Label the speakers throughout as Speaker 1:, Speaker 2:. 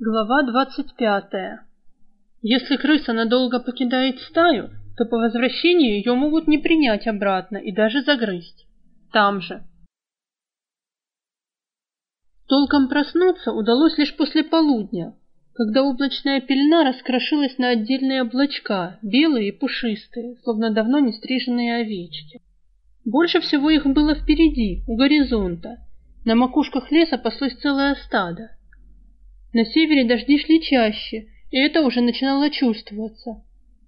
Speaker 1: Глава двадцать пятая. Если крыса надолго покидает стаю, то по возвращении ее могут не принять обратно и даже загрызть. Там же. Толком проснуться удалось лишь после полудня, когда облачная пелена раскрошилась на отдельные облачка, белые и пушистые, словно давно не стриженные овечки. Больше всего их было впереди, у горизонта. На макушках леса паслось целое стадо. На севере дожди шли чаще, и это уже начинало чувствоваться.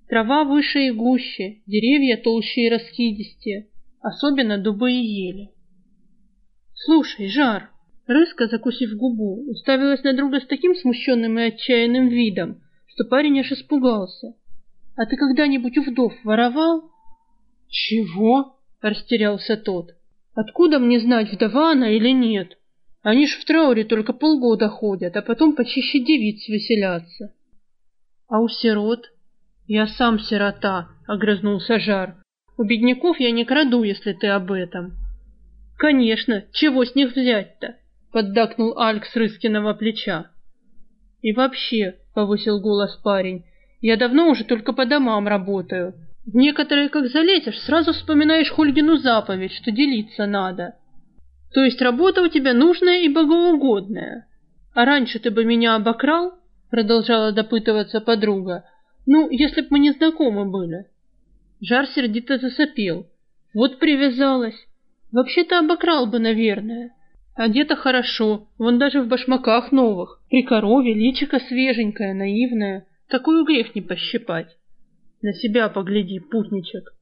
Speaker 1: Трава выше и гуще, деревья толще и раскидистее, особенно дубы и ели. «Слушай, Жар!» Рыска, закусив губу, уставилась на друга с таким смущенным и отчаянным видом, что парень аж испугался. «А ты когда-нибудь у вдов воровал?» «Чего?» — растерялся тот. «Откуда мне знать, вдова она или нет?» Они ж в трауре только полгода ходят, а потом почище девиц веселятся. А у сирот? Я сам сирота, огрызнулся Жар. У бедняков я не краду, если ты об этом. Конечно, чего с них взять-то? Поддакнул Альк с Рыскиного плеча. И вообще, повысил голос парень, я давно уже только по домам работаю. В некоторые, как залезешь, сразу вспоминаешь Хольгину заповедь, что делиться надо. То есть работа у тебя нужная и богоугодная. А раньше ты бы меня обокрал? Продолжала допытываться подруга. Ну, если б мы не знакомы были. Жар сердито засопел. Вот привязалась. Вообще-то обокрал бы, наверное. Одета хорошо, вон даже в башмаках новых. При корове личико свеженькое, наивное. Такую грех не пощипать. На себя погляди, путничек.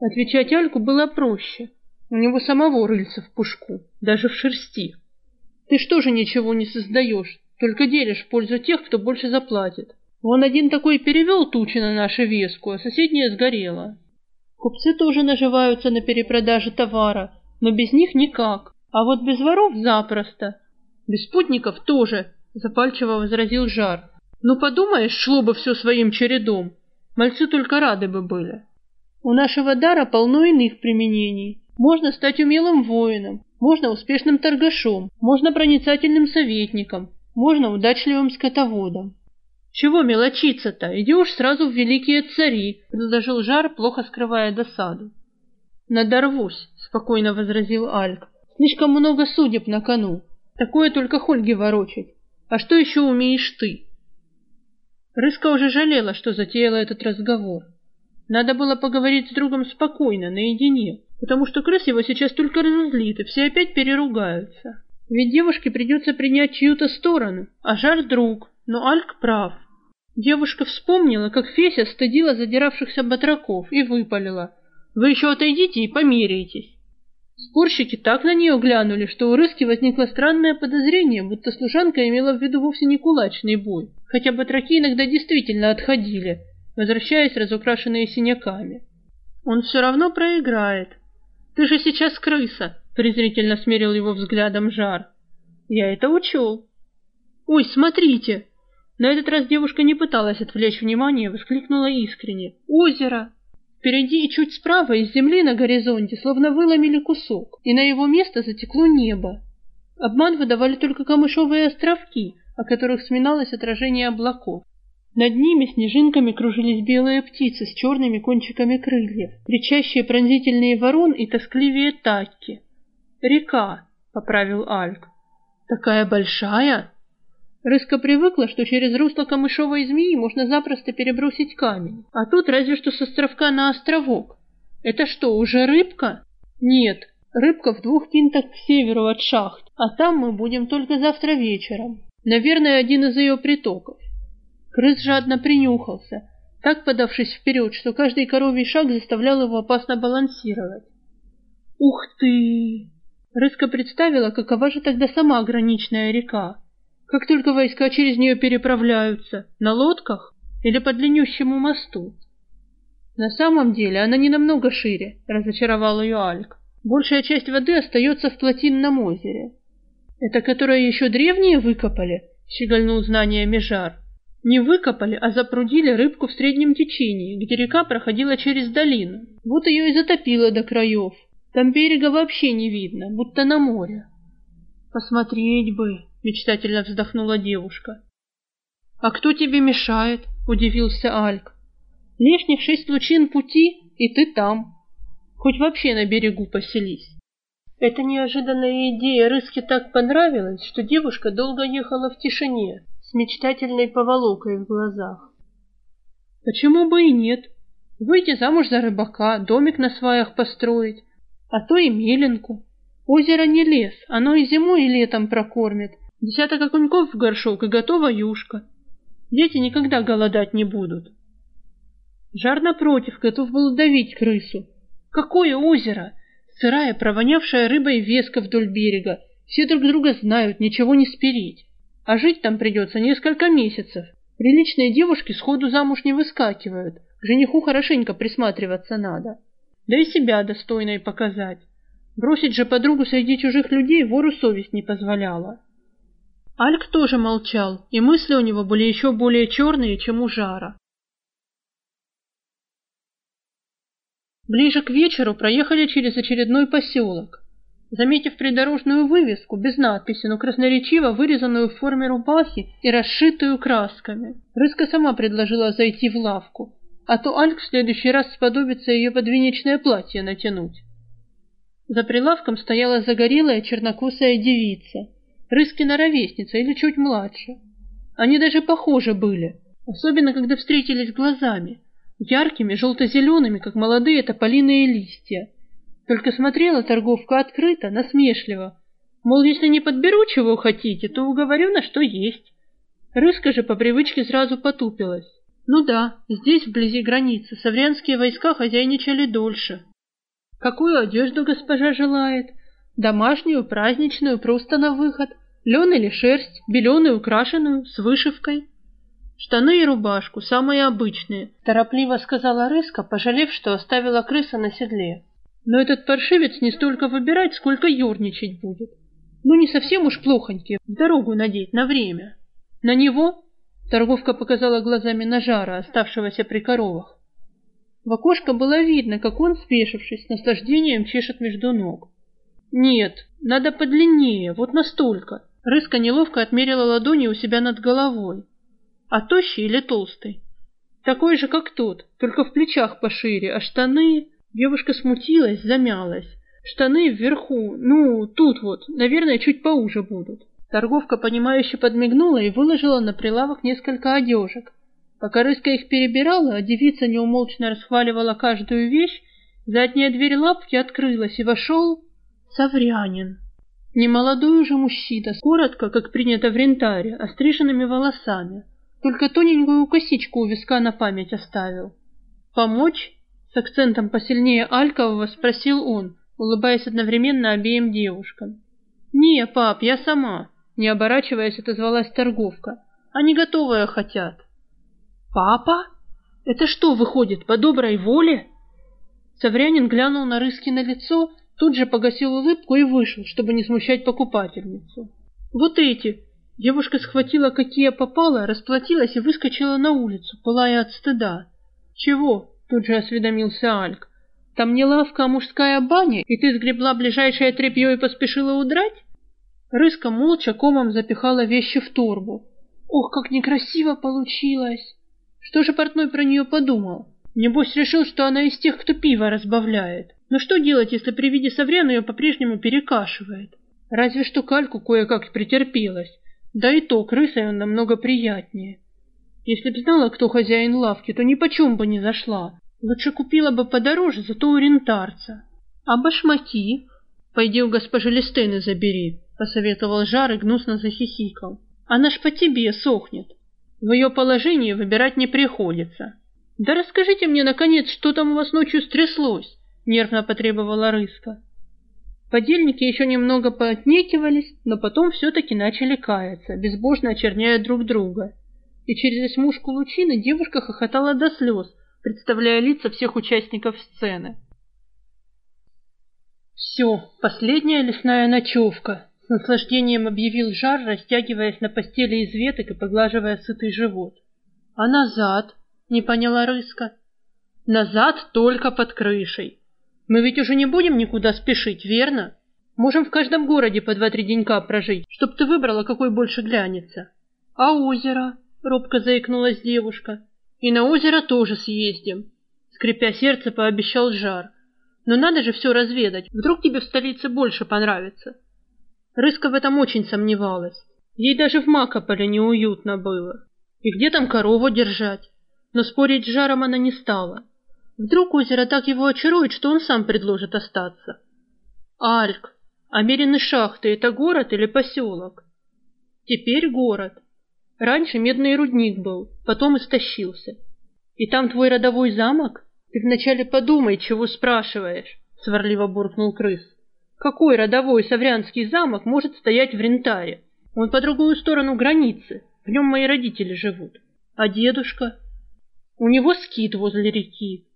Speaker 1: Отвечать Альку было проще. У него самого рыльца в пушку, даже в шерсти. Ты что же ничего не создаешь, только делишь в пользу тех, кто больше заплатит. Он один такой перевел тучи на нашу веску, а соседняя сгорела. Купцы тоже наживаются на перепродаже товара, но без них никак. А вот без воров запросто. Без спутников тоже, запальчиво возразил Жар. Ну подумаешь, шло бы все своим чередом. Мальцы только рады бы были. У нашего дара полно иных применений. Можно стать умелым воином, можно успешным торгашом, можно проницательным советником, можно удачливым скотоводом. Чего мелочиться-то? Идешь сразу в великие цари, предложил Жар, плохо скрывая досаду. Надорвусь, спокойно возразил Альк. Слишком много судеб на кону. Такое только Хольги ворочать. А что еще умеешь ты? Рыска уже жалела, что затеяла этот разговор. Надо было поговорить с другом спокойно, наедине потому что крыс его сейчас только разозлит, и все опять переругаются. Ведь девушке придется принять чью-то сторону, а Жар друг, но Альк прав. Девушка вспомнила, как Феся стыдила задиравшихся батраков и выпалила. «Вы еще отойдите и померяйтесь». Спорщики так на нее глянули, что у Рыски возникло странное подозрение, будто служанка имела в виду вовсе не кулачный бой, хотя батраки иногда действительно отходили, возвращаясь разукрашенные синяками. Он все равно проиграет, ты же сейчас крыса, презрительно смерил его взглядом Жар. Я это учел. Ой, смотрите! На этот раз девушка не пыталась отвлечь внимание, воскликнула искренне. Озеро! Впереди и чуть справа из земли на горизонте словно выломили кусок, и на его место затекло небо. Обман выдавали только камышовые островки, о которых сминалось отражение облаков. Над ними снежинками кружились белые птицы с черными кончиками крыльев, кричащие пронзительные ворон и тоскливее такки. «Река», — поправил Альк. «Такая большая?» Рыска привыкла, что через русло камышовой змеи можно запросто перебросить камень, а тут разве что с островка на островок. Это что, уже рыбка? Нет, рыбка в двух пинтах к северу от шахт, а там мы будем только завтра вечером. Наверное, один из ее притоков. Крыс жадно принюхался, так подавшись вперед, что каждый коровий шаг заставлял его опасно балансировать. «Ух ты!» Рыска представила, какова же тогда сама граничная река. Как только войска через нее переправляются, на лодках или по длиннющему мосту. На самом деле она не намного шире, разочаровал ее Альк. Большая часть воды остается в плотинном озере. Это которое еще древние выкопали? Щегольнул знаниями Жар. Не выкопали, а запрудили рыбку в среднем течении, где река проходила через долину. Вот ее и затопило до краев. Там берега вообще не видно, будто на море. Посмотреть бы, мечтательно вздохнула девушка. «А кто тебе мешает?» — удивился Альк. «Лишних шесть лучин пути, и ты там. Хоть вообще на берегу поселись». Эта неожиданная идея Рыске так понравилась, что девушка долго ехала в тишине, с мечтательной поволокой в глазах. Почему бы и нет? Выйти замуж за рыбака, домик на сваях построить, а то и меленку. Озеро не лес, оно и зимой, и летом прокормит. Десяток окуньков в горшок и готова юшка. Дети никогда голодать не будут. Жар напротив готов был давить крысу. Какое озеро! Сырая, провонявшая рыбой веска вдоль берега. Все друг друга знают, ничего не спереть. А жить там придется несколько месяцев. Приличные девушки сходу замуж не выскакивают. К жениху хорошенько присматриваться надо. Да и себя достойной показать. Бросить же подругу среди чужих людей вору совесть не позволяла. Альк тоже молчал, и мысли у него были еще более черные, чем у Жара. Ближе к вечеру проехали через очередной поселок. Заметив придорожную вывеску, без надписи, но красноречиво вырезанную в форме рубахи и расшитую красками, Рыска сама предложила зайти в лавку, а то Альк в следующий раз сподобится ее подвенечное платье натянуть. За прилавком стояла загорелая чернокосая девица, Рыскина ровесница или чуть младше. Они даже похожи были, особенно когда встретились глазами, яркими, желто-зелеными, как молодые тополиные листья. Только смотрела торговка открыто, насмешливо. Мол, если не подберу, чего хотите, то уговорю, на что есть. Рыска же по привычке сразу потупилась. Ну да, здесь, вблизи границы, саврянские войска хозяйничали дольше. Какую одежду госпожа желает? Домашнюю, праздничную, просто на выход? Лен или шерсть, беленую, украшенную, с вышивкой? Штаны и рубашку, самые обычные, торопливо сказала Рыска, пожалев, что оставила крыса на седле. Но этот паршивец не столько выбирать, сколько юрничать будет. Ну, не совсем уж плохонький, в дорогу надеть на время. На него торговка показала глазами на жара, оставшегося при коровах. В окошко было видно, как он, спешившись, с наслаждением чешет между ног. Нет, надо подлиннее, вот настолько. Рыска неловко отмерила ладони у себя над головой. А тощий или толстый? Такой же, как тот, только в плечах пошире, а штаны... Девушка смутилась, замялась. Штаны вверху, ну, тут вот, наверное, чуть поуже будут. Торговка, понимающе подмигнула и выложила на прилавок несколько одежек. Пока Рыска их перебирала, а девица неумолчно расхваливала каждую вещь, задняя дверь лапки открылась, и вошел Саврянин. Немолодой уже мужчина, коротко, как принято в рентаре, остриженными волосами. Только тоненькую косичку у виска на память оставил. «Помочь?» — с акцентом посильнее Алькового спросил он, улыбаясь одновременно обеим девушкам. «Не, пап, я сама», — не оборачиваясь, отозвалась торговка. «Они готовые хотят». «Папа? Это что, выходит, по доброй воле?» Саврянин глянул на Рыскино лицо, тут же погасил улыбку и вышел, чтобы не смущать покупательницу. «Вот эти!» Девушка схватила, какие попало, расплатилась и выскочила на улицу, пылая от стыда. «Чего?» — тут же осведомился Альк. «Там не лавка, а мужская баня, и ты сгребла ближайшее тряпье и поспешила удрать?» Рыска молча комом запихала вещи в торбу. «Ох, как некрасиво получилось!» Что же портной про нее подумал? Небось решил, что она из тех, кто пиво разбавляет. Но что делать, если при виде Савряна ее по-прежнему перекашивает? Разве что кальку кое-как претерпелась. Да и то, крысой он намного приятнее. Если б знала, кто хозяин лавки, то ни почем бы не зашла. Лучше купила бы подороже, зато у рентарца. А башмаки? Пойди у госпожи Листены забери, посоветовал Жар и гнусно захихикал. Она ж по тебе сохнет. В ее положении выбирать не приходится. Да расскажите мне, наконец, что там у вас ночью стряслось, нервно потребовала Рыска. Подельники еще немного поотнекивались, но потом все-таки начали каяться, безбожно очерняя друг друга. И через осьмушку лучины девушка хохотала до слез, представляя лица всех участников сцены. «Все, последняя лесная ночевка», с наслаждением объявил Жар, растягиваясь на постели из веток и поглаживая сытый живот. «А назад?» — не поняла Рыска. «Назад только под крышей. Мы ведь уже не будем никуда спешить, верно? Можем в каждом городе по два-три денька прожить, чтоб ты выбрала, какой больше глянется. А озеро? Робко заикнулась девушка. И на озеро тоже съездим, скрипя сердце, пообещал Жар. Но надо же все разведать, вдруг тебе в столице больше понравится. Рыска в этом очень сомневалась. Ей даже в Макополе неуютно было. И где там корову держать? Но спорить с Жаром она не стала. Вдруг озеро так его очарует, что он сам предложит остаться. Альк, а Мерины шахты — это город или поселок? Теперь город. Раньше медный рудник был, потом истощился. И там твой родовой замок? Ты вначале подумай, чего спрашиваешь, — сварливо буркнул крыс. Какой родовой саврянский замок может стоять в Рентаре? Он по другую сторону границы, в нем мои родители живут. А дедушка? У него скит возле реки.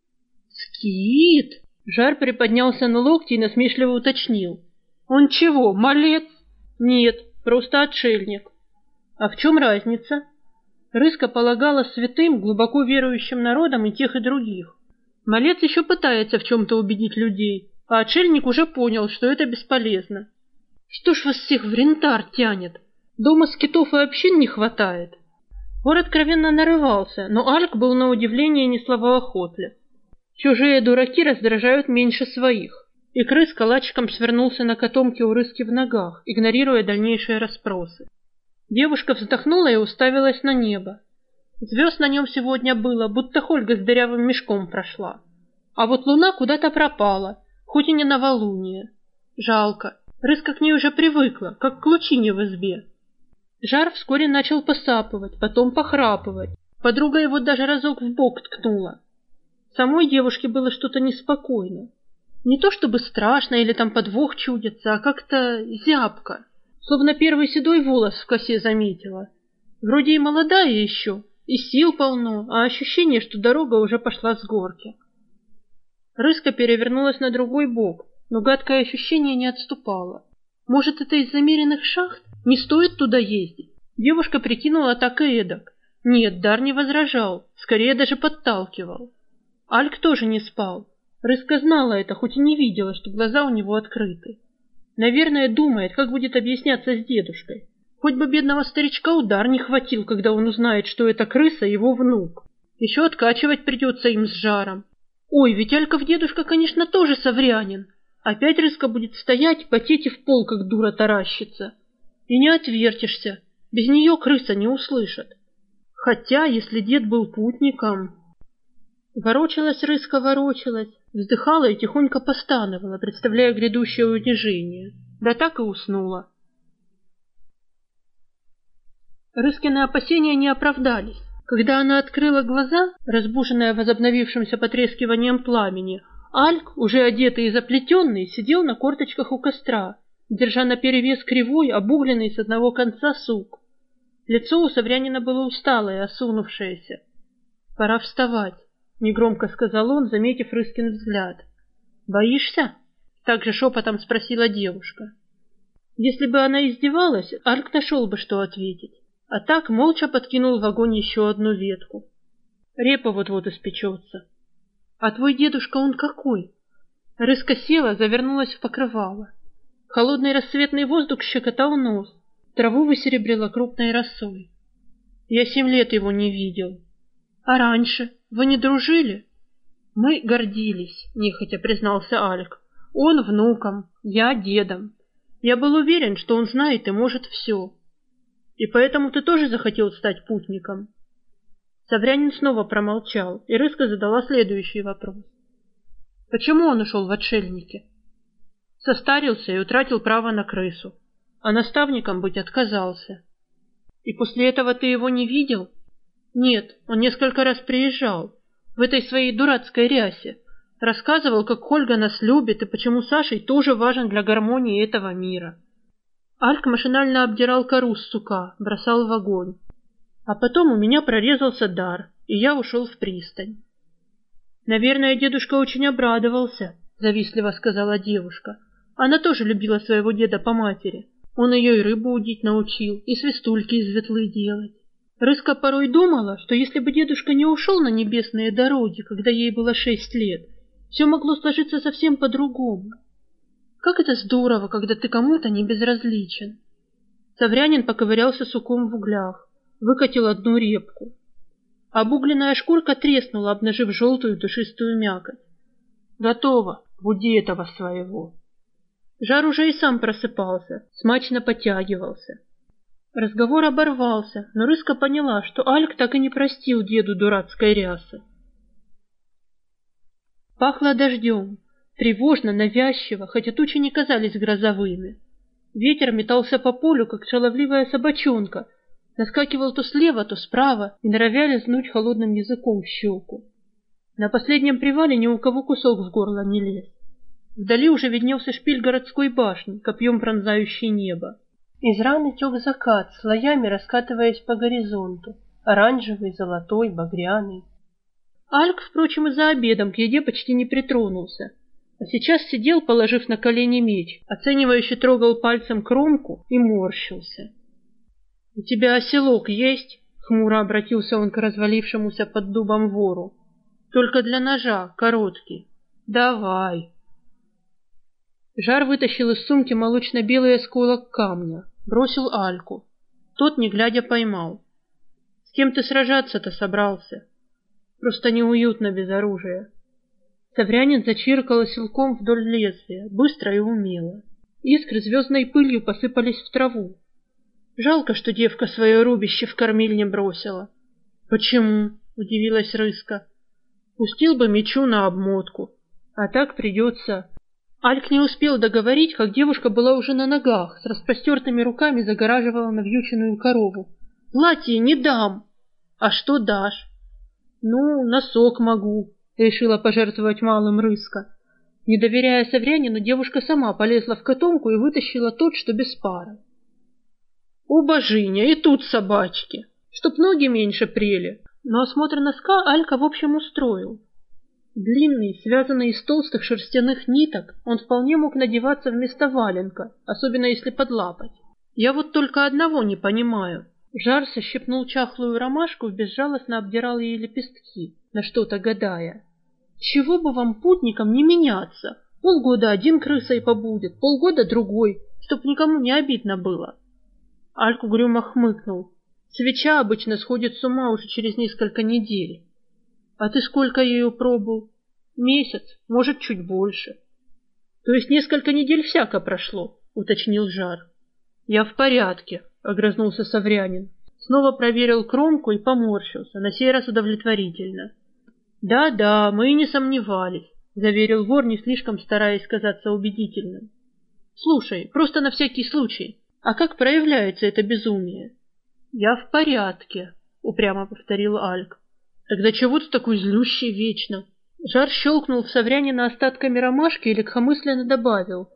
Speaker 1: Скит? Жар приподнялся на локти и насмешливо уточнил. Он чего, малец? Нет, просто отшельник. А в чем разница? Рыска полагала святым, глубоко верующим народам и тех, и других. Малец еще пытается в чем-то убедить людей, а отшельник уже понял, что это бесполезно. Что ж вас всех в рентар тянет? Дома скитов и общин не хватает. Вор откровенно нарывался, но Альк был на удивление не словоохотлив. Чужие дураки раздражают меньше своих. И крыс калачиком свернулся на котомке у рыски в ногах, игнорируя дальнейшие расспросы. Девушка вздохнула и уставилась на небо. Звезд на нем сегодня было, будто Хольга с дырявым мешком прошла. А вот луна куда-то пропала, хоть и не новолуние. Жалко. Рыска к ней уже привыкла, как к лучине в избе. Жар вскоре начал посапывать, потом похрапывать. Подруга его даже разок в бок ткнула. Самой девушке было что-то неспокойно. Не то чтобы страшно или там подвох чудится, а как-то зябко. Словно первый седой волос в косе заметила. Вроде и молодая еще, и сил полно, а ощущение, что дорога уже пошла с горки. Рыска перевернулась на другой бок, но гадкое ощущение не отступало. Может, это из замеренных шахт? Не стоит туда ездить. Девушка прикинула так и эдак. Нет, Дар не возражал, скорее даже подталкивал. Альк тоже не спал. Рыска знала это, хоть и не видела, что глаза у него открыты. Наверное, думает, как будет объясняться с дедушкой. Хоть бы бедного старичка удар не хватил, когда он узнает, что это крыса его внук. Еще откачивать придется им с жаром. Ой, ведь Альков дедушка, конечно, тоже соврянин. Опять рыска будет стоять, потеть и в пол, как дура таращится. И не отвертишься. Без нее крыса не услышит. Хотя, если дед был путником... Ворочалась рыска, ворочалась, вздыхала и тихонько постановала, представляя грядущее унижение. Да так и уснула. Рыскины опасения не оправдались. Когда она открыла глаза, разбуженная возобновившимся потрескиванием пламени, Альк, уже одетый и заплетенный, сидел на корточках у костра, держа наперевес кривой, обугленный с одного конца сук. Лицо у Саврянина было усталое, осунувшееся. «Пора вставать», — негромко сказал он, заметив Рыскин взгляд. «Боишься?» — также шепотом спросила девушка. Если бы она издевалась, Альк нашел бы, что ответить, а так молча подкинул в огонь еще одну ветку. Репа вот-вот испечется. «А твой дедушка он какой?» Рыска села, завернулась в покрывало. Холодный рассветный воздух щекотал нос, траву высеребрила крупной росой. Я семь лет его не видел. А раньше вы не дружили? Мы гордились, нехотя признался Алик. Он внуком, я дедом. Я был уверен, что он знает и может все. И поэтому ты тоже захотел стать путником? Саврянин снова промолчал, и Рыска задала следующий вопрос. Почему он ушел в отшельники? Состарился и утратил право на крысу, а наставником быть отказался. И после этого ты его не видел? Нет, он несколько раз приезжал, в этой своей дурацкой рясе. Рассказывал, как Ольга нас любит и почему Сашей тоже важен для гармонии этого мира. Альк машинально обдирал кору с сука, бросал в огонь. А потом у меня прорезался дар, и я ушел в пристань. Наверное, дедушка очень обрадовался, завистливо сказала девушка. Она тоже любила своего деда по матери. Он ее и рыбу удить научил, и свистульки из ветлы делать. Рыска порой думала, что если бы дедушка не ушел на небесные дороги, когда ей было шесть лет, все могло сложиться совсем по-другому. Как это здорово, когда ты кому-то не безразличен. Саврянин поковырялся суком в углях. выкатил одну репку. Обугленная шкурка треснула, обнажив желтую душистую мякоть. Готово, буди этого своего. Жар уже и сам просыпался, смачно потягивался. Разговор оборвался, но Рыска поняла, что Альк так и не простил деду дурацкой рясы. Пахло дождем, тревожно, навязчиво, хотя тучи не казались грозовыми. Ветер метался по полю, как шаловливая собачонка, наскакивал то слева, то справа и норовя лизнуть холодным языком в щеку. На последнем привале ни у кого кусок в горло не лез. Вдали уже виднелся шпиль городской башни, копьем пронзающий небо. Из раны тек закат, слоями раскатываясь по горизонту, оранжевый, золотой, багряный. Альк, впрочем, и за обедом к еде почти не притронулся, а сейчас сидел, положив на колени меч, оценивающе трогал пальцем кромку и морщился. — У тебя оселок есть? — хмуро обратился он к развалившемуся под дубом вору. — Только для ножа, короткий. — Давай. Жар вытащил из сумки молочно-белый осколок камня, бросил Альку. Тот, не глядя, поймал. «С кем ты сражаться-то собрался? Просто неуютно без оружия». Саврянин зачиркал силком вдоль лезвия, быстро и умело. Искры звездной пылью посыпались в траву. Жалко, что девка свое рубище в кормильне бросила. «Почему?» — удивилась Рыска. «Пустил бы мечу на обмотку, а так придется...» Альк не успел договорить, как девушка была уже на ногах, с распростертыми руками загораживала навьюченную корову. «Платье не дам!» «А что дашь?» «Ну, носок могу», — решила пожертвовать малым рыска. Не доверяя Саврянину, девушка сама полезла в котомку и вытащила тот, что без пары. «О, божиня, и тут собачки! Чтоб ноги меньше прели!» Но осмотр носка Алька в общем устроил. Длинный, связанный из толстых шерстяных ниток, он вполне мог надеваться вместо валенка, особенно если подлапать. Я вот только одного не понимаю. Жар сощипнул чахлую ромашку и безжалостно обдирал ей лепестки, на что-то гадая. Чего бы вам, путникам, не меняться? Полгода один крысой побудет, полгода другой, чтоб никому не обидно было. Альку грюмо хмыкнул. Свеча обычно сходит с ума уже через несколько недель. А ты сколько ею пробыл? Месяц, может, чуть больше. То есть несколько недель всяко прошло, уточнил Жар. Я в порядке, огрызнулся Саврянин. Снова проверил кромку и поморщился, на сей раз удовлетворительно. Да-да, мы и не сомневались, заверил вор, не слишком стараясь казаться убедительным. Слушай, просто на всякий случай, а как проявляется это безумие? Я в порядке, упрямо повторил Альк. Тогда чего ты такой злющий вечно? Жар щелкнул в Саврянина остатками ромашки и легкомысленно добавил.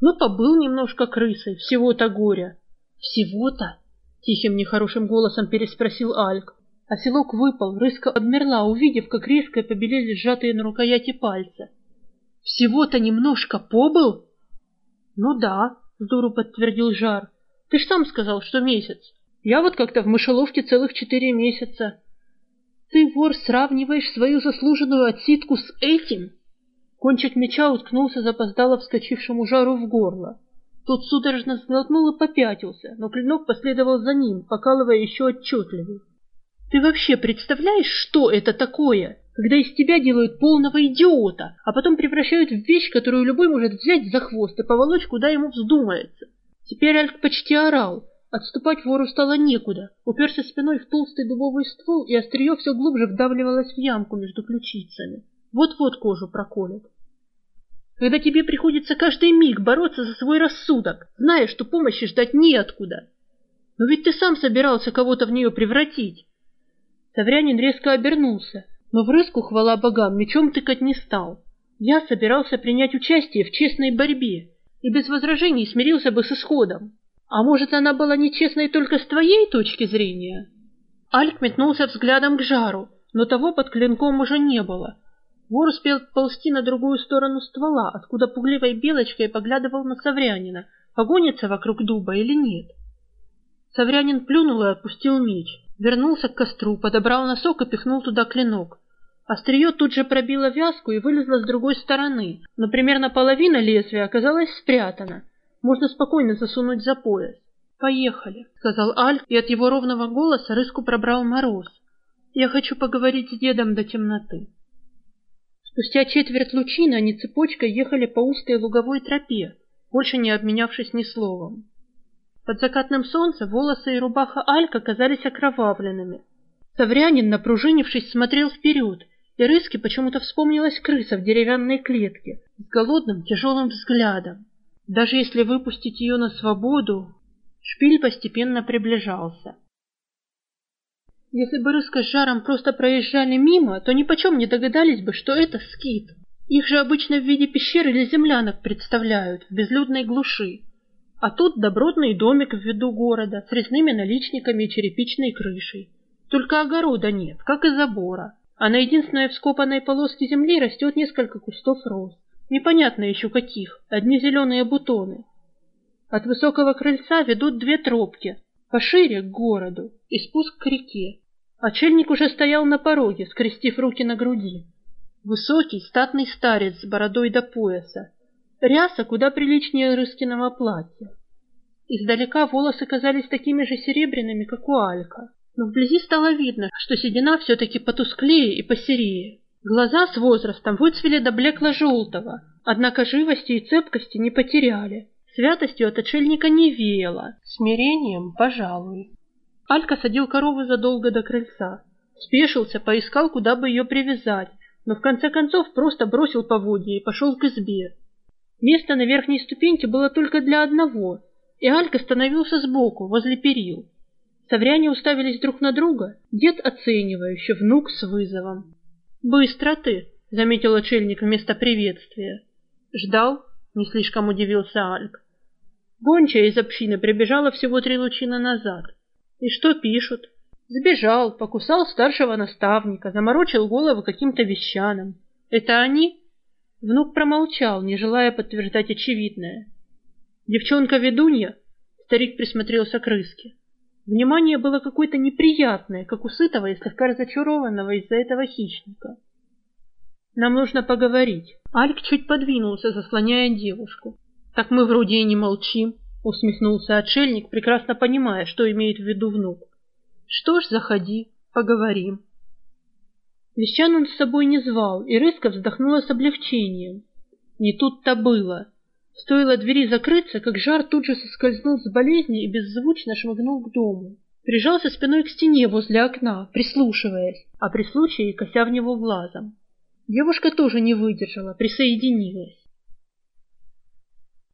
Speaker 1: Ну, побыл немножко крысой, всего-то горя. Всего-то? Тихим нехорошим голосом переспросил Альк. А селок выпал, рыска обмерла, увидев, как резко побелели сжатые на рукояти пальцы. Всего-то немножко побыл? Ну да, дуру подтвердил Жар. Ты ж сам сказал, что месяц. Я вот как-то в мышеловке целых четыре месяца. Ты, вор, сравниваешь свою заслуженную отсидку с этим? Кончик меча уткнулся запоздало вскочившему жару в горло. Тот судорожно сглотнул и попятился, но клинок последовал за ним, покалывая еще отчетливее. Ты вообще представляешь, что это такое, когда из тебя делают полного идиота, а потом превращают в вещь, которую любой может взять за хвост и поволочь, куда ему вздумается? Теперь Альк почти орал, Отступать вору стало некуда. Уперся спиной в толстый дубовый ствол, и острие все глубже вдавливалось в ямку между ключицами. Вот-вот кожу проколет. Когда тебе приходится каждый миг бороться за свой рассудок, зная, что помощи ждать неоткуда. Но ведь ты сам собирался кого-то в нее превратить. Саврянин резко обернулся, но в рыску, хвала богам, мечом тыкать не стал. Я собирался принять участие в честной борьбе и без возражений смирился бы с исходом. А может, она была нечестной только с твоей точки зрения? Альк метнулся взглядом к жару, но того под клинком уже не было. Вор успел ползти на другую сторону ствола, откуда пугливой белочкой поглядывал на Саврянина, погонится вокруг дуба или нет. Саврянин плюнул и отпустил меч, вернулся к костру, подобрал носок и пихнул туда клинок. Острие тут же пробило вязку и вылезло с другой стороны, но примерно половина лезвия оказалась спрятана — можно спокойно засунуть за пояс. «Поехали», — сказал Альк, и от его ровного голоса рыску пробрал мороз. «Я хочу поговорить с дедом до темноты». Спустя четверть лучины они цепочкой ехали по узкой луговой тропе, больше не обменявшись ни словом. Под закатным солнцем волосы и рубаха Алька казались окровавленными. Саврянин, напружинившись, смотрел вперед, и Рыске почему-то вспомнилась крыса в деревянной клетке с голодным тяжелым взглядом. Даже если выпустить ее на свободу... Шпиль постепенно приближался. Если бы Рыска с Жаром просто проезжали мимо, то ни почем не догадались бы, что это скит. Их же обычно в виде пещер или землянок представляют, в безлюдной глуши. А тут добротный домик в виду города с резными наличниками и черепичной крышей. Только огорода нет, как и забора. А на единственной вскопанной полоске земли растет несколько кустов роз. Непонятно еще каких, одни зеленые бутоны. От высокого крыльца ведут две тропки, пошире к городу и спуск к реке. Очельник уже стоял на пороге, скрестив руки на груди. Высокий, статный старец с бородой до пояса. Ряса куда приличнее Рыскиного платья. Издалека волосы казались такими же серебряными, как у Алька. Но вблизи стало видно, что седина все-таки потусклее и посерее. Глаза с возрастом выцвели до блекло-желтого, однако живости и цепкости не потеряли. Святостью от отшельника не веяло, смирением, пожалуй. Алька садил корову задолго до крыльца. Спешился, поискал, куда бы ее привязать, но в конце концов просто бросил поводья и пошел к избе. Место на верхней ступеньке было только для одного, и Алька становился сбоку, возле перил. Савряне уставились друг на друга, дед оценивающе, внук с вызовом. «Быстро ты», — заметил отшельник вместо приветствия. «Ждал?» — не слишком удивился Альк. Гончая из общины прибежала всего три лучина назад. «И что пишут?» Сбежал, покусал старшего наставника, заморочил голову каким-то вещанам. Это они? Внук промолчал, не желая подтверждать очевидное. Девчонка-ведунья? Старик присмотрелся к рыске. Внимание было какое-то неприятное, как у сытого и слегка разочарованного из-за этого хищника. «Нам нужно поговорить». Альк чуть подвинулся, заслоняя девушку. «Так мы вроде и не молчим», — усмехнулся отшельник, прекрасно понимая, что имеет в виду внук. «Что ж, заходи, поговорим». Вещан он с собой не звал, и Рыска вздохнула с облегчением. Не тут-то было. Стоило двери закрыться, как жар тут же соскользнул с болезни и беззвучно шмыгнул к дому. Прижался спиной к стене возле окна, прислушиваясь, а при случае кося в него глазом. Девушка тоже не выдержала, присоединилась.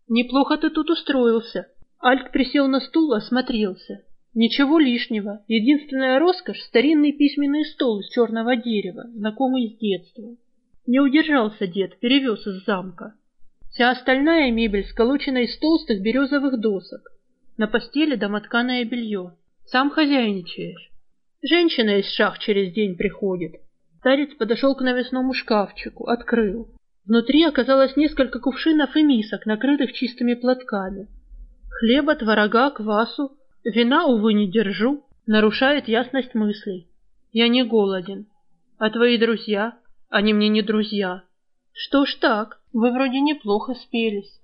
Speaker 1: «Неплохо ты тут устроился». Альт присел на стул, осмотрелся. Ничего лишнего. Единственная роскошь — старинный письменный стол из черного дерева, знакомый с детства. Не удержался дед, перевез из замка. Вся остальная мебель сколочена из толстых березовых досок. На постели домотканое белье. Сам хозяйничаешь. Женщина из шах через день приходит. Старец подошел к навесному шкафчику, открыл. Внутри оказалось несколько кувшинов и мисок, накрытых чистыми платками. Хлеба, творога, квасу, Вина, увы, не держу, нарушает ясность мыслей. Я не голоден. А твои друзья? Они мне не друзья. Что ж так, вы вроде неплохо спелись.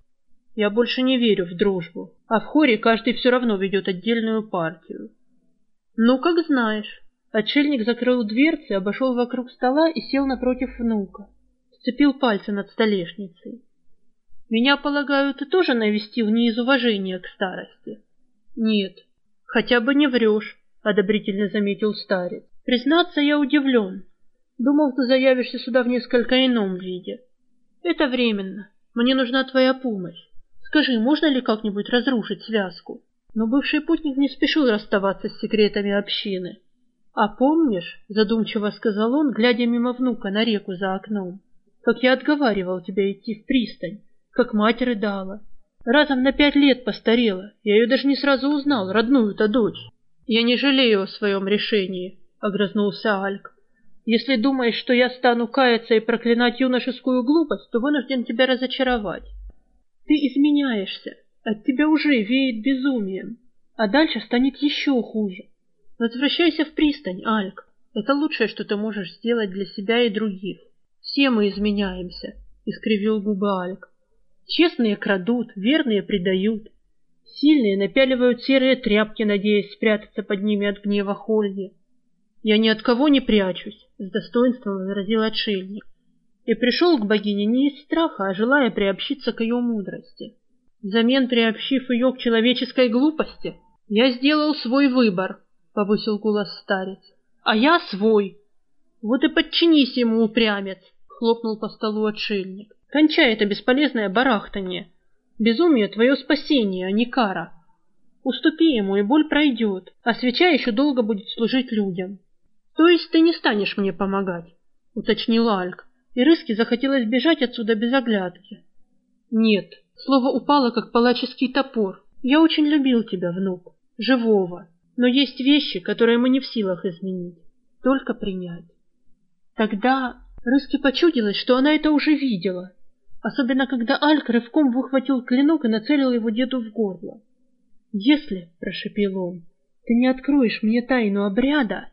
Speaker 1: Я больше не верю в дружбу, а в хоре каждый все равно ведет отдельную партию. Ну, как знаешь. Отшельник закрыл дверцы, обошел вокруг стола и сел напротив внука. Сцепил пальцы над столешницей. Меня, полагаю, ты тоже навестил не из уважения к старости? Нет, хотя бы не врешь, одобрительно заметил старец. Признаться, я удивлен. Думал, ты заявишься сюда в несколько ином виде. Это временно. Мне нужна твоя помощь. Скажи, можно ли как-нибудь разрушить связку? Но бывший путник не спешил расставаться с секретами общины. А помнишь, задумчиво сказал он, глядя мимо внука на реку за окном, как я отговаривал тебя идти в пристань, как мать рыдала, Разом на пять лет постарела. Я ее даже не сразу узнал, родную-то дочь. Я не жалею о своем решении, — огрызнулся Альк. Если думаешь, что я стану каяться и проклинать юношескую глупость, то вынужден тебя разочаровать. Ты изменяешься, от тебя уже веет безумием, а дальше станет еще хуже. Возвращайся в пристань, Альк. Это лучшее, что ты можешь сделать для себя и других. Все мы изменяемся, — искривил губы Альк. Честные крадут, верные предают. Сильные напяливают серые тряпки, надеясь спрятаться под ними от гнева Хольги. «Я ни от кого не прячусь», — с достоинством возразил отшельник, и пришел к богине не из страха, а желая приобщиться к ее мудрости. Взамен приобщив ее к человеческой глупости, я сделал свой выбор, — повысил голос старец. А я свой. Вот и подчинись ему, упрямец, — хлопнул по столу отшельник. Кончай это бесполезное барахтание. Безумие — твое спасение, а не кара. Уступи ему, и боль пройдет, а свеча еще долго будет служить людям. То есть ты не станешь мне помогать, — уточнил Альк, и Рыске захотелось бежать отсюда без оглядки. Нет, Слово упало, как палаческий топор. Я очень любил тебя, внук, живого. Но есть вещи, которые мы не в силах изменить, только принять. Тогда Рыске почудилось, что она это уже видела, особенно когда Альк рывком выхватил клинок и нацелил его деду в горло. «Если, — прошепел он, — ты не откроешь мне тайну обряда...»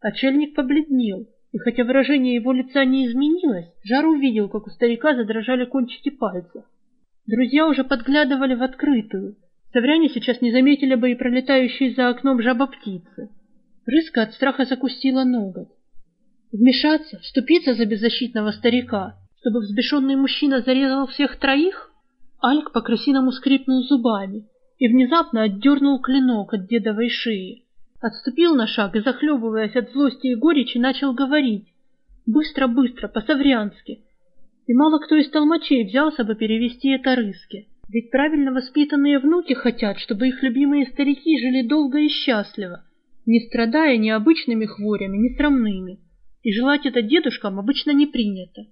Speaker 1: Отшельник побледнел, и хотя выражение его лица не изменилось, Жар увидел, как у старика задрожали кончики пальцев. Друзья уже подглядывали в открытую. Савряне сейчас не заметили бы и пролетающие за окном жаба-птицы. Рыска от страха закусила ноготь. Вмешаться, вступиться за беззащитного старика, чтобы взбешенный мужчина зарезал всех троих? Альк по-красиному скрипнул зубами и внезапно отдернул клинок от дедовой шеи. Отступил на шаг и, захлебываясь от злости и горечи, начал говорить. Быстро-быстро, по-саврянски, и мало кто из толмачей взялся бы перевести это рыски. Ведь правильно воспитанные внуки хотят, чтобы их любимые старики жили долго и счастливо, не страдая ни обычными хворями, ни срамными. И желать это дедушкам обычно не принято.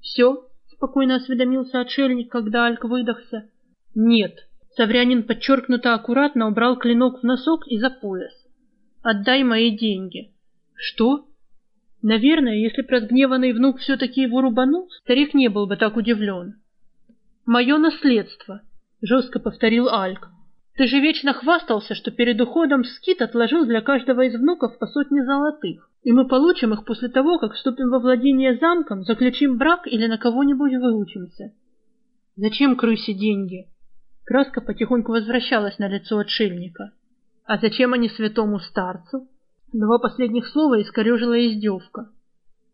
Speaker 1: «Все?» — спокойно осведомился отшельник, когда Альк выдохся. «Нет». Саврянин подчеркнуто аккуратно убрал клинок в носок и за пояс. «Отдай мои деньги». «Что?» Наверное, если б разгневанный внук все-таки его рубанул, старик не был бы так удивлен. «Мое наследство», — жестко повторил Альк. «Ты же вечно хвастался, что перед уходом скит отложил для каждого из внуков по сотне золотых, и мы получим их после того, как вступим во владение замком, заключим брак или на кого-нибудь выучимся». «Зачем крысе деньги?» Краска потихоньку возвращалась на лицо отшельника. «А зачем они святому старцу?» Два последних слова искорежила издевка.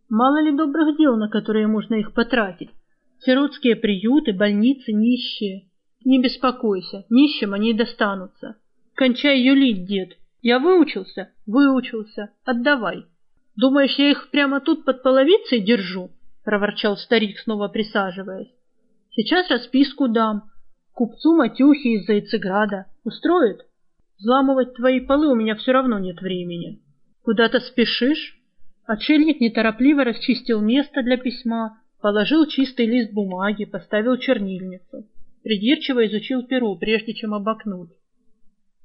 Speaker 1: Мало ли добрых дел, на которые можно их потратить. Сиротские приюты, больницы, нищие. Не беспокойся, нищим они достанутся. Кончай юлить, дед. Я выучился? Выучился. Отдавай. Думаешь, я их прямо тут под половицей держу? Проворчал старик, снова присаживаясь. Сейчас расписку дам. Купцу Матюхи из Зайцеграда. Устроит? Взламывать твои полы у меня все равно нет времени. Куда-то спешишь? Отшельник неторопливо расчистил место для письма, положил чистый лист бумаги, поставил чернильницу. Придирчиво изучил перо, прежде чем обокнуть.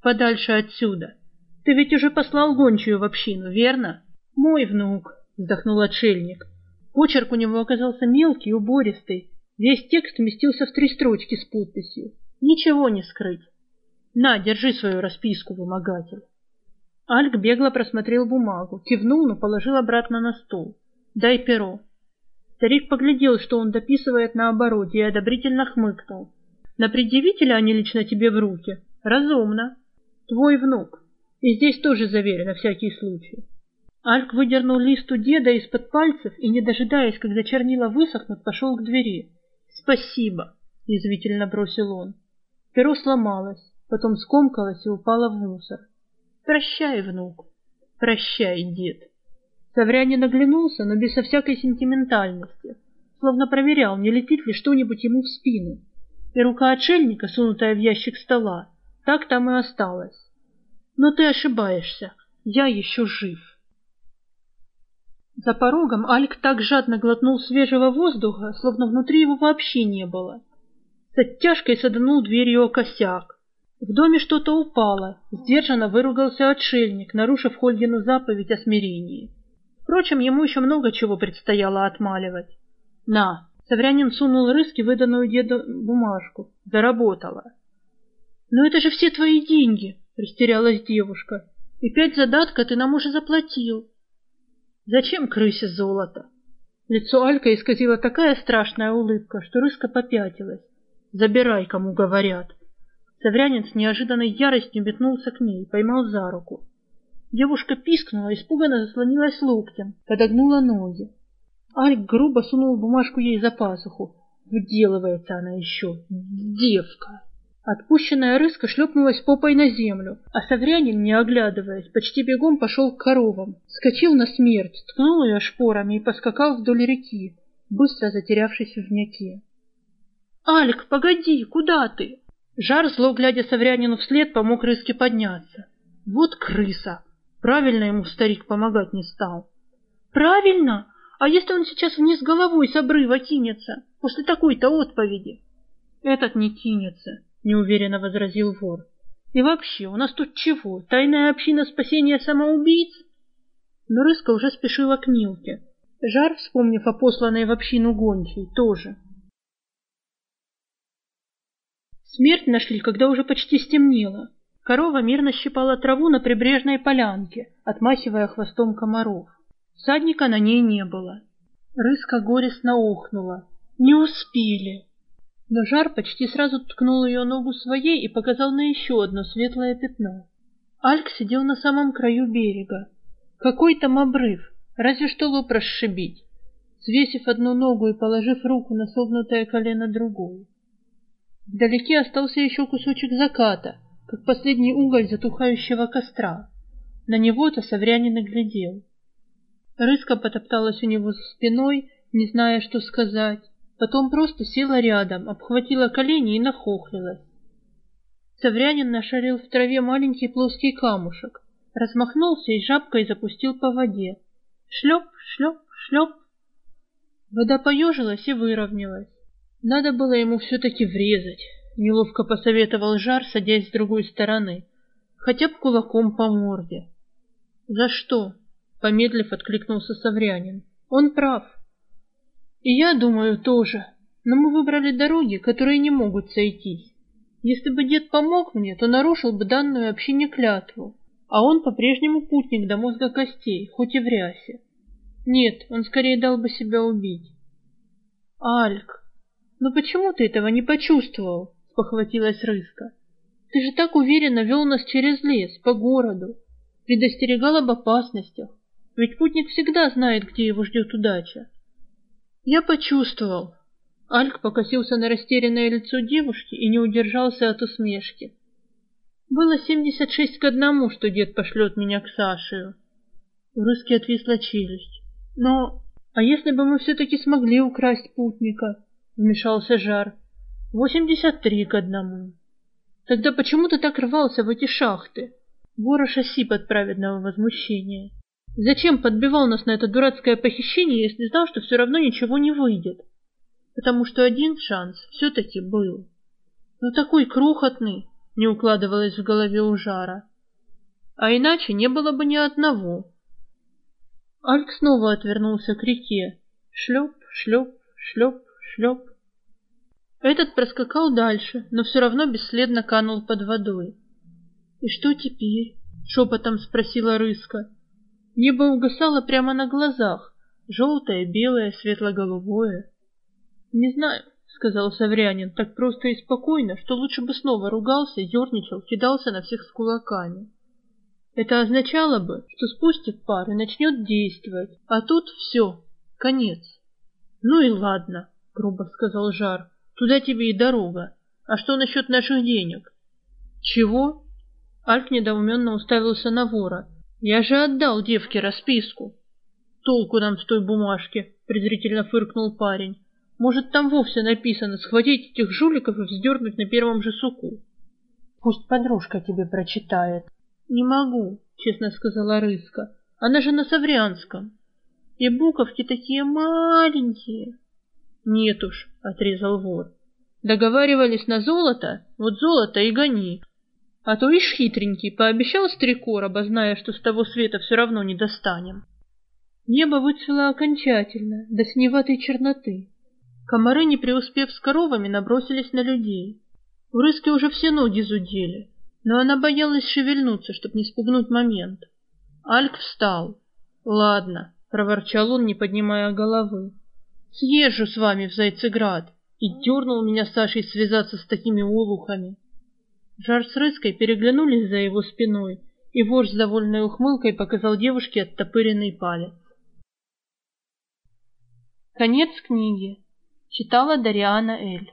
Speaker 1: Подальше отсюда. Ты ведь уже послал гончую в общину, верно? Мой внук, вздохнул отшельник. Почерк у него оказался мелкий, убористый. Весь текст вместился в три строчки с подписью. Ничего не скрыть. На, держи свою расписку, вымогатель. Альк бегло просмотрел бумагу, кивнул, но положил обратно на стол. «Дай перо». Старик поглядел, что он дописывает на обороте, и одобрительно хмыкнул. «На предъявителя они лично тебе в руки? Разумно. Твой внук. И здесь тоже заверь, на всякий случай». Альк выдернул лист у деда из-под пальцев и, не дожидаясь, когда чернила высохнут, пошел к двери. «Спасибо», — язвительно бросил он. Перо сломалось, потом скомкалось и упало в мусор. Прощай, внук, прощай, дед. Саврянин оглянулся, но без всякой сентиментальности, словно проверял, не летит ли что-нибудь ему в спину. И рука отшельника, сунутая в ящик стола, так там и осталась. Но ты ошибаешься, я еще жив. За порогом Альк так жадно глотнул свежего воздуха, словно внутри его вообще не было. С оттяжкой саданул дверью о косяк. В доме что-то упало, сдержанно выругался отшельник, нарушив Хольгину заповедь о смирении. Впрочем, ему еще много чего предстояло отмаливать. «На!» — Саврянин сунул рыски выданную деду бумажку. «Заработала!» «Но это же все твои деньги!» — растерялась девушка. «И пять задатка ты нам уже заплатил!» «Зачем крысе золото?» Лицо Алька исказила такая страшная улыбка, что рыска попятилась. «Забирай, кому говорят!» Саврянин с неожиданной яростью метнулся к ней, поймал за руку. Девушка пискнула, испуганно заслонилась локтем, подогнула ноги. Альк грубо сунул бумажку ей за пазуху. Вделывается она еще, девка. Отпущенная рыска шлепнулась попой на землю, а Саврянин, не оглядываясь, почти бегом пошел к коровам, скочил на смерть, ткнул ее шпорами и поскакал вдоль реки, быстро затерявшись в няке. «Альк, погоди, куда ты?» Жар, зло глядя Саврянину вслед, помог рыске подняться. «Вот крыса! Правильно ему старик помогать не стал». «Правильно? А если он сейчас вниз головой с обрыва кинется, после такой-то отповеди?» «Этот не кинется», — неуверенно возразил вор. «И вообще, у нас тут чего, тайная община спасения самоубийц?» Но Рыска уже спешила к Нилке. Жар, вспомнив о посланной в общину гончей, тоже. Смерть нашли, когда уже почти стемнело. Корова мирно щипала траву на прибрежной полянке, отмахивая хвостом комаров. Садника на ней не было. Рыска горестно охнула. Не успели. Но жар почти сразу ткнул ее ногу своей и показал на еще одно светлое пятно. Альк сидел на самом краю берега. Какой там обрыв, разве что лоб расшибить, свесив одну ногу и положив руку на согнутое колено другой. Вдалеке остался еще кусочек заката, как последний уголь затухающего костра. На него-то Саврянин и глядел. Рыска потопталась у него за спиной, не зная, что сказать. Потом просто села рядом, обхватила колени и нахохлилась. Саврянин нашарил в траве маленький плоский камушек, размахнулся и жабкой запустил по воде. Шлеп, шлеп, шлеп. Вода поежилась и выровнялась. Надо было ему все-таки врезать, неловко посоветовал Жар, садясь с другой стороны. Хотя бы кулаком по морде. За что? Помедлив откликнулся Саврянин. Он прав. И я думаю тоже. Но мы выбрали дороги, которые не могут сойтись. Если бы дед помог мне, то нарушил бы данную общине клятву. А он по-прежнему путник до мозга костей, хоть и в рясе. Нет, он скорее дал бы себя убить. Альк, «Но почему ты этого не почувствовал?» — спохватилась Рыска. «Ты же так уверенно вел нас через лес, по городу, предостерегал об опасностях, ведь путник всегда знает, где его ждет удача». «Я почувствовал». Альк покосился на растерянное лицо девушки и не удержался от усмешки. «Было семьдесят шесть к одному, что дед пошлет меня к Сашею». У Рыски отвисла челюсть. «Но... А если бы мы все-таки смогли украсть путника?» — вмешался Жар. «Восемьдесят три к одному». «Тогда почему ты так рвался в эти шахты?» Ворож осип от праведного возмущения. «Зачем подбивал нас на это дурацкое похищение, если знал, что все равно ничего не выйдет?» «Потому что один шанс все-таки был». «Но такой крохотный!» — не укладывалось в голове у Жара. «А иначе не было бы ни одного». Альк снова отвернулся к реке. Шлеп, шлеп, шлеп, шлеп. Этот проскакал дальше, но все равно бесследно канул под водой. «И что теперь?» — шепотом спросила Рыска. Небо угасало прямо на глазах, желтое, белое, светло-голубое. «Не знаю», — сказал Саврянин, так просто и спокойно, что лучше бы снова ругался, ерничал, кидался на всех с кулаками. Это означало бы, что спустит пар и начнет действовать, а тут все, конец. Ну и ладно. — грубо сказал Жар. «Туда тебе и дорога. А что насчет наших денег?» «Чего?» Альк недоуменно уставился на вора. «Я же отдал девке расписку». «Толку нам с той бумажки», — презрительно фыркнул парень. «Может, там вовсе написано схватить этих жуликов и вздернуть на первом же суку». «Пусть подружка тебе прочитает». «Не могу», — честно сказала Рыска. «Она же на Саврянском. И буковки такие маленькие». Нет уж, отрезал вор. Договаривались на золото, вот золото и гони. А то ишь хитренький, пообещал стрекор, зная, что с того света все равно не достанем. Небо выцвело окончательно, до синеватой черноты. Комары, не преуспев с коровами, набросились на людей. У рыски уже все ноги зудели, но она боялась шевельнуться, чтобы не спугнуть момент. Альк встал. «Ладно», — проворчал он, не поднимая головы съезжу с вами в Зайцеград, и дернул меня Сашей связаться с такими олухами. Жар с Рыской переглянулись за его спиной, и вождь с довольной ухмылкой показал девушке оттопыренный палец. Конец книги. Читала Дариана Эль.